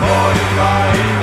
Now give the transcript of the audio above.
mortified